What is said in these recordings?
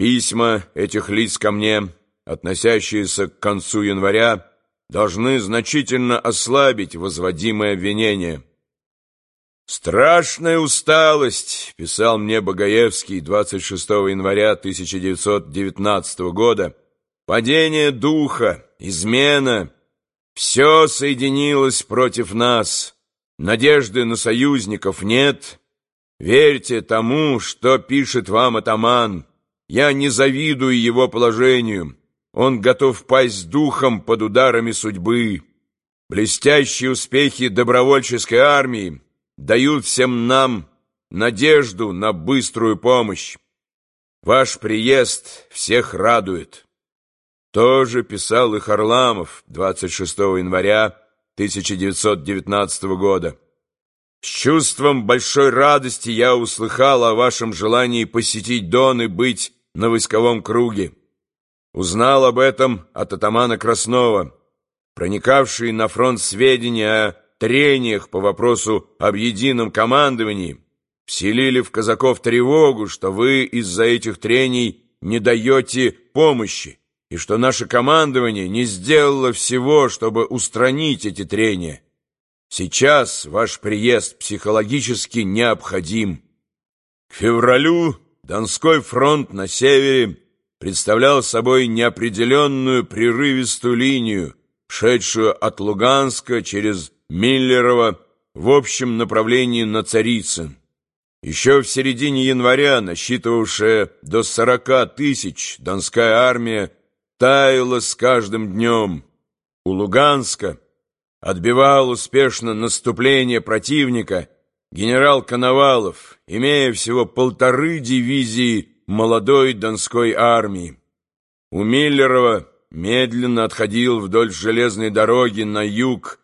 Письма этих лиц ко мне, относящиеся к концу января, должны значительно ослабить возводимое обвинение. «Страшная усталость», — писал мне Богоевский 26 января 1919 года, «падение духа, измена, все соединилось против нас, надежды на союзников нет. Верьте тому, что пишет вам атаман, я не завидую его положению, он готов пасть духом под ударами судьбы. Блестящие успехи добровольческой армии — дают всем нам надежду на быструю помощь. Ваш приезд всех радует. Тоже писал и Харламов 26 января 1919 года. С чувством большой радости я услыхал о вашем желании посетить Дон и быть на войсковом круге. Узнал об этом от атамана Краснова, проникавший на фронт сведения о трениях по вопросу об едином командовании вселили в казаков тревогу, что вы из-за этих трений не даете помощи, и что наше командование не сделало всего, чтобы устранить эти трения. Сейчас ваш приезд психологически необходим. К февралю Донской фронт на севере представлял собой неопределенную прерывистую линию, шедшую от Луганска через Миллерова в общем направлении на Царицын. Еще в середине января, насчитывавшая до сорока тысяч, Донская армия таяла с каждым днем. У Луганска отбивал успешно наступление противника генерал Коновалов, имея всего полторы дивизии молодой Донской армии. У Миллерова медленно отходил вдоль железной дороги на юг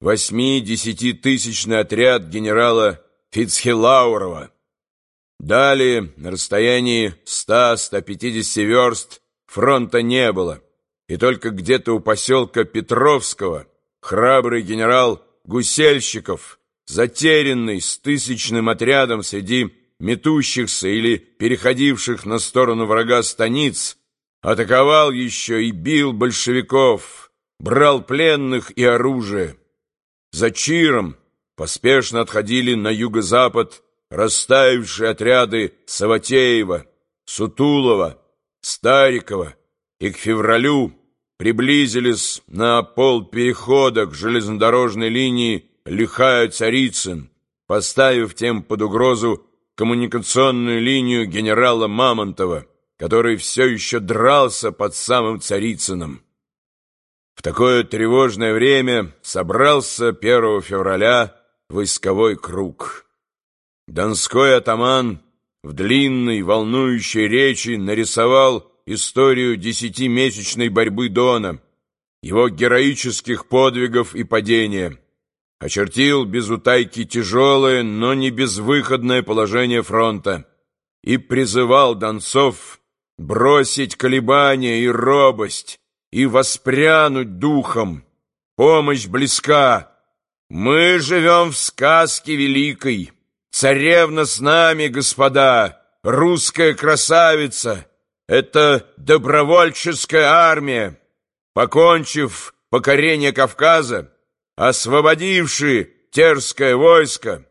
восьми-десятитысячный отряд генерала Фицхелаурова. Далее, на расстоянии 100-150 верст, фронта не было, и только где-то у поселка Петровского храбрый генерал Гусельщиков, затерянный с тысячным отрядом среди метущихся или переходивших на сторону врага станиц, атаковал еще и бил большевиков, брал пленных и оружие. За Чиром поспешно отходили на юго-запад растаявшие отряды Саватеева, Сутулова, Старикова и к февралю приблизились на полперехода к железнодорожной линии Лихая-Царицын, поставив тем под угрозу коммуникационную линию генерала Мамонтова, который все еще дрался под самым Царицыным. В такое тревожное время собрался 1 февраля войсковой круг. Донской атаман в длинной волнующей речи нарисовал историю десятимесячной борьбы Дона, его героических подвигов и падения, очертил без утайки тяжелое, но не безвыходное положение фронта и призывал донцов бросить колебания и робость, и воспрянуть духом. Помощь близка. Мы живем в сказке великой. Царевна с нами, господа, русская красавица. Это добровольческая армия. Покончив покорение Кавказа, освободивши терское войско,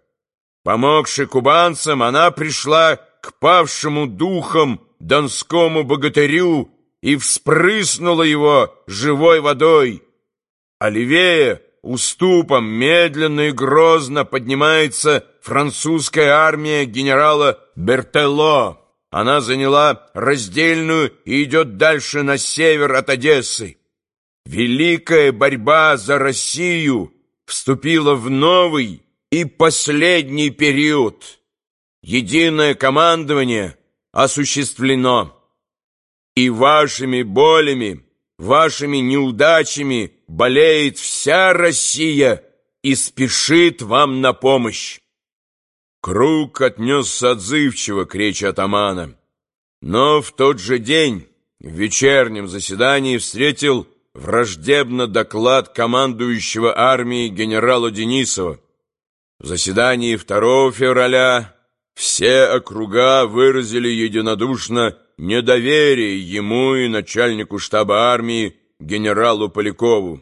помогши кубанцам, она пришла к павшему духом донскому богатырю и вспрыснула его живой водой. А левее, уступом, медленно и грозно поднимается французская армия генерала Бертело. Она заняла раздельную и идет дальше на север от Одессы. Великая борьба за Россию вступила в новый и последний период. Единое командование осуществлено и вашими болями, вашими неудачами болеет вся Россия и спешит вам на помощь. Круг отнесся отзывчиво к речи атамана, но в тот же день в вечернем заседании встретил враждебно доклад командующего армией генерала Денисова. В заседании 2 февраля все округа выразили единодушно недоверие ему и начальнику штаба армии генералу Полякову.